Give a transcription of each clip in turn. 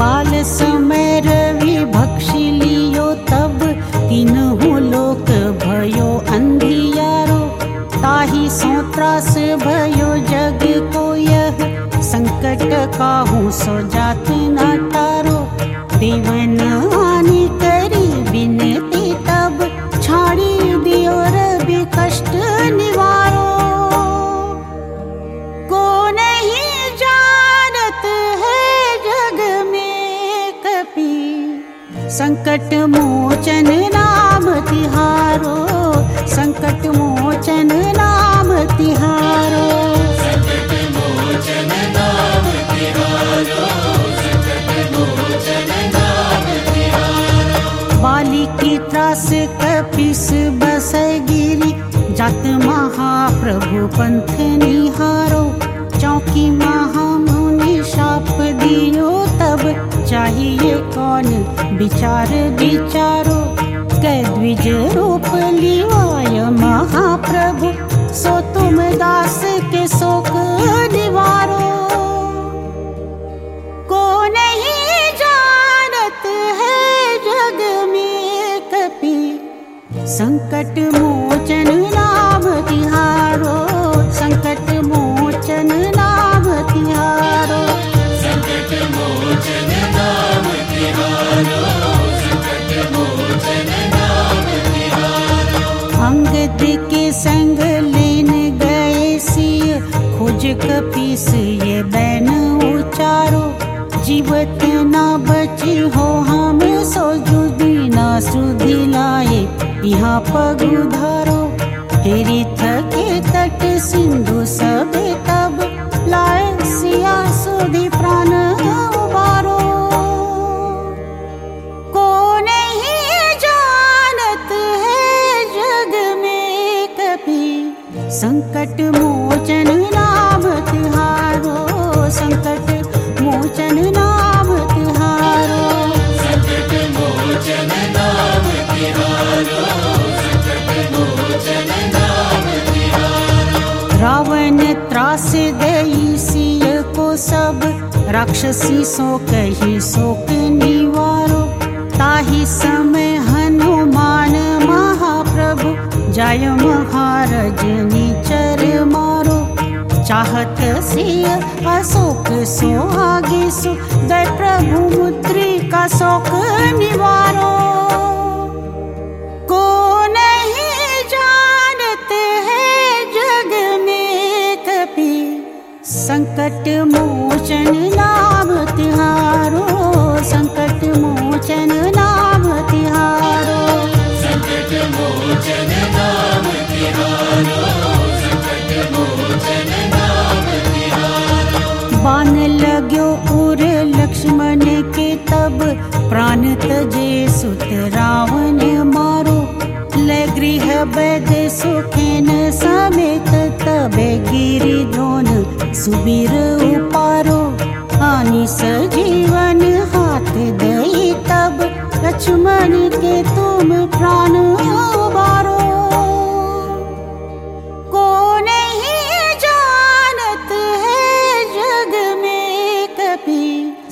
बाल समय रवि भक्षी लियो तब तीनों लोक भयो अंधियारो ताही सो त्रास भयो जग को यह। संकट काहू सो जात संकट मोचन नाम तिहारो संकट मोचन नाम तिहारो। बाली की त्रास कपिस बस गिरी जात महाप्रभु पंथ निहारो। चौकी महामुनि शाप दियो तब चाहिए कौन? विचार विचारो कै द्विज रूप लिवाय महाप्रभु। सो तुम दास के शोक निवारो। को नहीं जानत है जग में कपि? संकट मोचन खोज कपीस ये बैन उचारो। जीवत ना बची हो हम सो जुदी ना सुधी लाए, यहाँ पग उधारो। हेरी थके तट सिंधु सब तब लाए, सिया सुधी प्राण है जग में कभी? संकट मोचन संकट, मोचन नाम तिहारो। रावण त्रास सिय को सब, राक्षसी सो कही शोक निवारो। ताही समय हनुमान महाप्रभु, जय महाराज निचर मारो। चाहत सिय अशोक सुहागी सु दय प्रभु मुद्रिका शोक निवारो तब प्राण तजे सुत रावण मारो। ले गृह बैद सुखेन समेत तबे गिरि द्रोण सुबीर उपारो। हानि सजीवन हाथ दई तब लक्ष्मण के तुम प्राण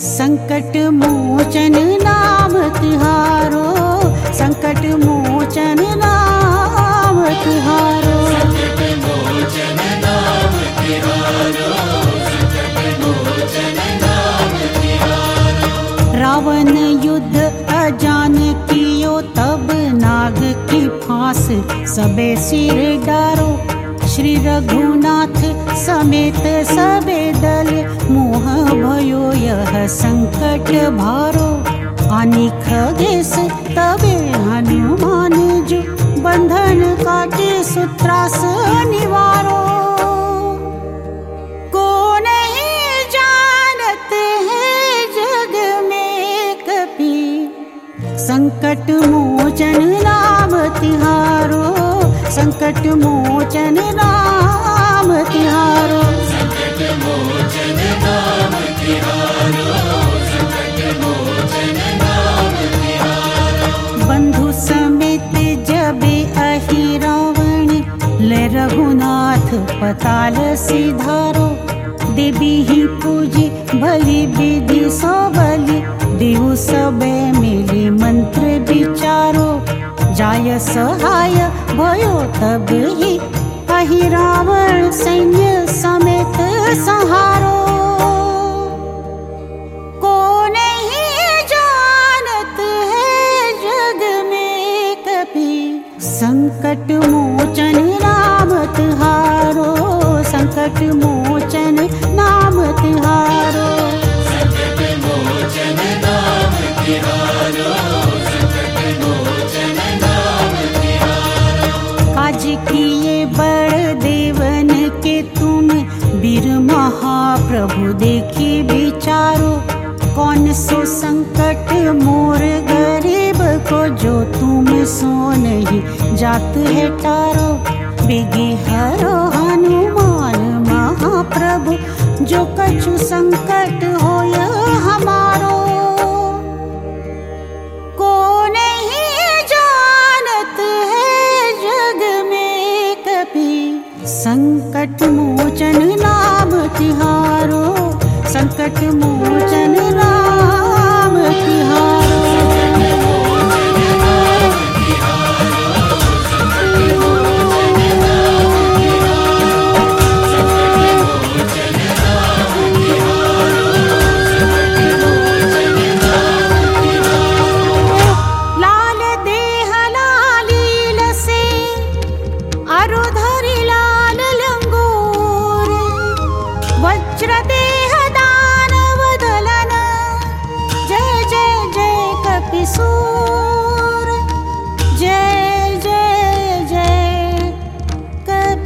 संकट मोचन नाम तिहारो संकट मोचन नाम तिहारो। रावण युद्ध अजान कियो तब नाग की फांस सबे सिर डारो। श्री रघुनाथ समेत सबे मोह भयो यह संकट भारो हानि खगेश तबे हनुमान जो बंधन काटे सुत्रास निवारो। को नहीं जानत है जग में कभी संकट मोचन नाम तिहारो। संकट मोचन नाम ले रघुनाथ पताल सिधारो देवी ही पूजी भली विधि सो बलि देव सबे मिली मंत्र विचारो जाय सहाय भयो तब ही। अहि रावण सैन्य समेत सहारो। को नहीं जानत है जग में कभी संकट मोचन राम तिहारो। संकट मोचन नाम तिहारो। आज किए बड़ देवन के तुम वीर महाप्रभु देखी विचारो। कौन सो संकट मोर गरीब को जो तुम सो नहीं जात है टारो। हरो हनुमान महाप्रभु संकट को नहीं जानत है जग में कभी संकट मोचन नाम तिहारो संकट मोचन नाम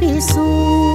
Hết